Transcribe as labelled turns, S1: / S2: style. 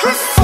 S1: Cause